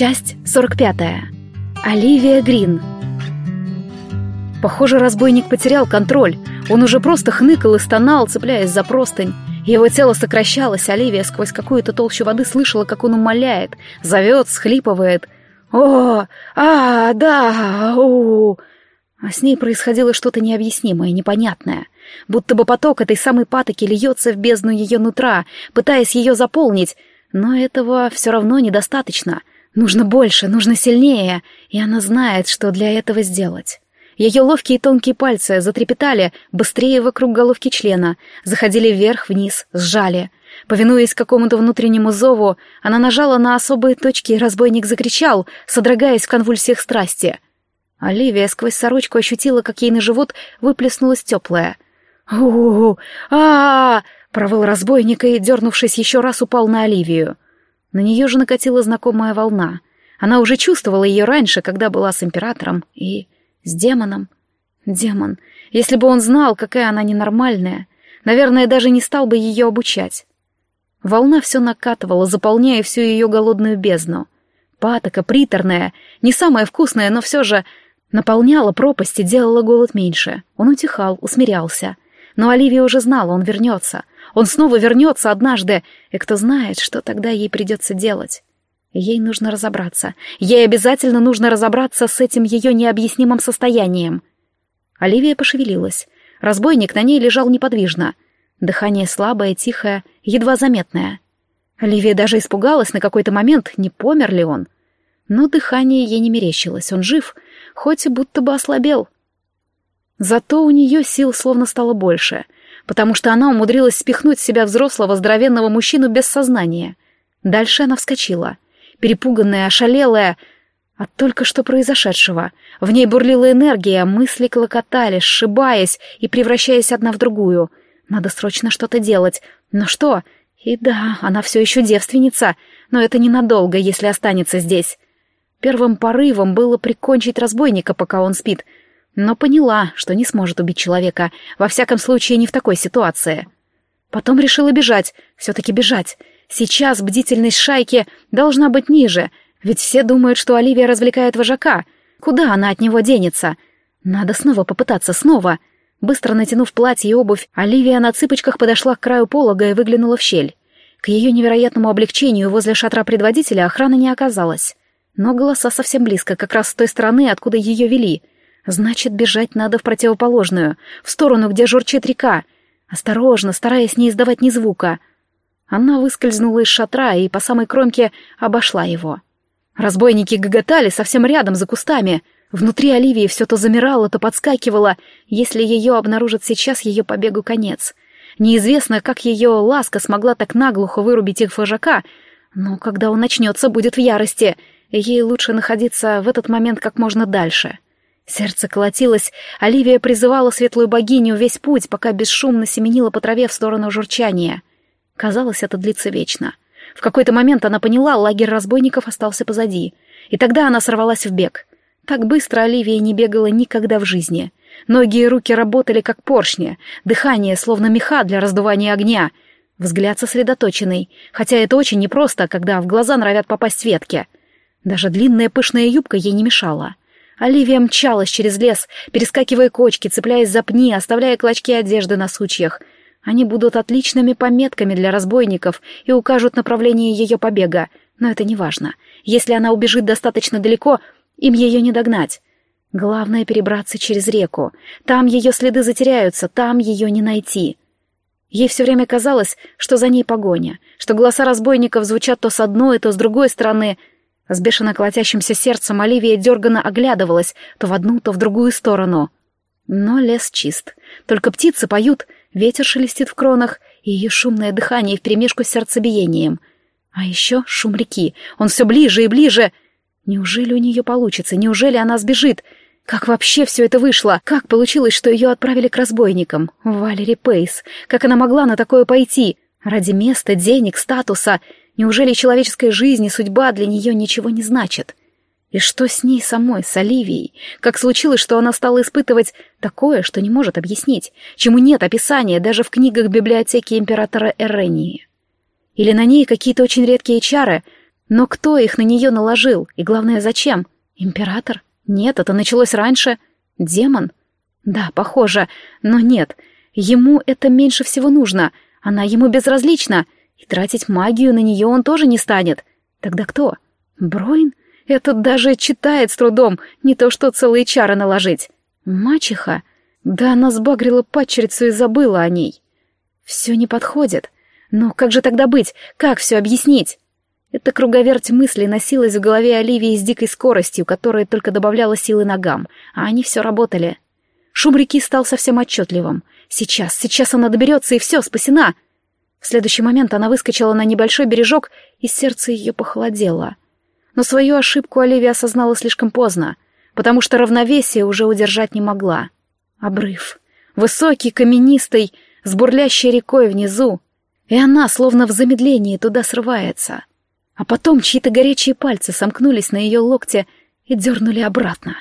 Часть 45. Оливия Грин. Похоже, разбойник потерял контроль. Он уже просто хныкал и стонал, цепляясь за простынь. Его тело сокращалось, Оливия сквозь какую-то толщу воды слышала, как он умоляет, зовет, схлипывает. «О, а, да, у, А с ней происходило что-то необъяснимое, непонятное. Будто бы поток этой самой патоки льется в бездну ее нутра, пытаясь ее заполнить. Но этого все равно недостаточно. Нужно больше, нужно сильнее, и она знает, что для этого сделать. Ее ловкие тонкие пальцы затрепетали быстрее вокруг головки члена, заходили вверх-вниз, сжали. Повинуясь какому-то внутреннему зову, она нажала на особые точки, и разбойник закричал, содрогаясь в конвульсиях страсти. Оливия сквозь сорочку ощутила, как ей на живот выплеснулось теплое. у а, -а, -а провыл разбойника и, дернувшись еще раз, упал на Оливию. На нее же накатила знакомая волна. Она уже чувствовала ее раньше, когда была с императором и с демоном. Демон. Если бы он знал, какая она ненормальная, наверное, даже не стал бы ее обучать. Волна все накатывала, заполняя всю ее голодную бездну. Патока, приторная, не самая вкусная, но все же наполняла пропасть и делала голод меньше. Он утихал, усмирялся. Но Оливия уже знала, он вернется. Он снова вернется однажды, и кто знает, что тогда ей придется делать. Ей нужно разобраться. Ей обязательно нужно разобраться с этим ее необъяснимым состоянием. Оливия пошевелилась. Разбойник на ней лежал неподвижно. Дыхание слабое, тихое, едва заметное. Оливия даже испугалась на какой-то момент, не помер ли он. Но дыхание ей не мерещилось, он жив, хоть и будто бы ослабел. Зато у нее сил словно стало больше, потому что она умудрилась спихнуть с себя взрослого здоровенного мужчину без сознания. Дальше она вскочила — перепуганная, ошалелая от только что произошедшего. В ней бурлила энергия, мысли клокотали, сшибаясь и превращаясь одна в другую. Надо срочно что-то делать. Но что? И да, она все еще девственница, но это ненадолго, если останется здесь. Первым порывом было прикончить разбойника, пока он спит, но поняла, что не сможет убить человека, во всяком случае не в такой ситуации. Потом решила бежать, все-таки бежать. Сейчас бдительность шайки должна быть ниже, ведь все думают, что Оливия развлекает вожака. Куда она от него денется? Надо снова попытаться, снова. Быстро натянув платье и обувь, Оливия на цыпочках подошла к краю полога и выглянула в щель. К ее невероятному облегчению возле шатра предводителя охраны не оказалось. Но голоса совсем близко, как раз с той стороны, откуда ее вели. Значит, бежать надо в противоположную, в сторону, где журчит река. Осторожно, стараясь не издавать ни звука — она выскользнула из шатра и по самой кромке обошла его. Разбойники гоготали совсем рядом, за кустами. Внутри Оливии все то замирало, то подскакивало. Если ее обнаружат сейчас, ее побегу конец. Неизвестно, как ее ласка смогла так наглухо вырубить их вожака, но когда он начнется, будет в ярости, ей лучше находиться в этот момент как можно дальше. Сердце колотилось, Оливия призывала светлую богиню весь путь, пока бесшумно семенила по траве в сторону журчания — Казалось, это длится вечно. В какой-то момент она поняла, лагерь разбойников остался позади. И тогда она сорвалась в бег. Так быстро Оливия не бегала никогда в жизни. Ноги и руки работали как поршни, дыхание словно меха для раздувания огня. Взгляд сосредоточенный, хотя это очень непросто, когда в глаза норовят попасть ветки. Даже длинная пышная юбка ей не мешала. Оливия мчалась через лес, перескакивая кочки, цепляясь за пни, оставляя клочки одежды на сучьях — они будут отличными пометками для разбойников и укажут направление ее побега, но это не важно. Если она убежит достаточно далеко, им ее не догнать. Главное — перебраться через реку. Там ее следы затеряются, там ее не найти. Ей все время казалось, что за ней погоня, что голоса разбойников звучат то с одной, то с другой стороны. С бешено колотящимся сердцем Оливия дерганно оглядывалась то в одну, то в другую сторону. Но лес чист. Только птицы поют — Ветер шелестит в кронах, и ее шумное дыхание вперемешку с сердцебиением. А еще шум реки. Он все ближе и ближе. Неужели у нее получится? Неужели она сбежит? Как вообще все это вышло? Как получилось, что ее отправили к разбойникам? Валери Пейс. Как она могла на такое пойти? Ради места, денег, статуса. Неужели человеческая жизнь и судьба для нее ничего не значат? И что с ней самой, с Оливией? Как случилось, что она стала испытывать такое, что не может объяснить, чему нет описания даже в книгах библиотеки императора Эрении? Или на ней какие-то очень редкие чары, Но кто их на нее наложил? И главное, зачем? Император? Нет, это началось раньше. Демон? Да, похоже. Но нет, ему это меньше всего нужно. Она ему безразлична. И тратить магию на нее он тоже не станет. Тогда кто? Броин? Этот даже читает с трудом, не то что целые чары наложить. Мачеха? Да она сбагрила падчерицу и забыла о ней. Все не подходит. Но как же тогда быть? Как все объяснить? Эта круговерть мыслей носилась в голове Оливии с дикой скоростью, которая только добавляла силы ногам, а они все работали. Шум реки стал совсем отчетливым. Сейчас, сейчас она доберется, и все, спасена. В следующий момент она выскочила на небольшой бережок, и сердце ее похолодело. Но свою ошибку Оливия осознала слишком поздно, потому что равновесие уже удержать не могла. Обрыв. Высокий, каменистый, с бурлящей рекой внизу. И она, словно в замедлении, туда срывается. А потом чьи-то горячие пальцы сомкнулись на ее локте и дернули обратно.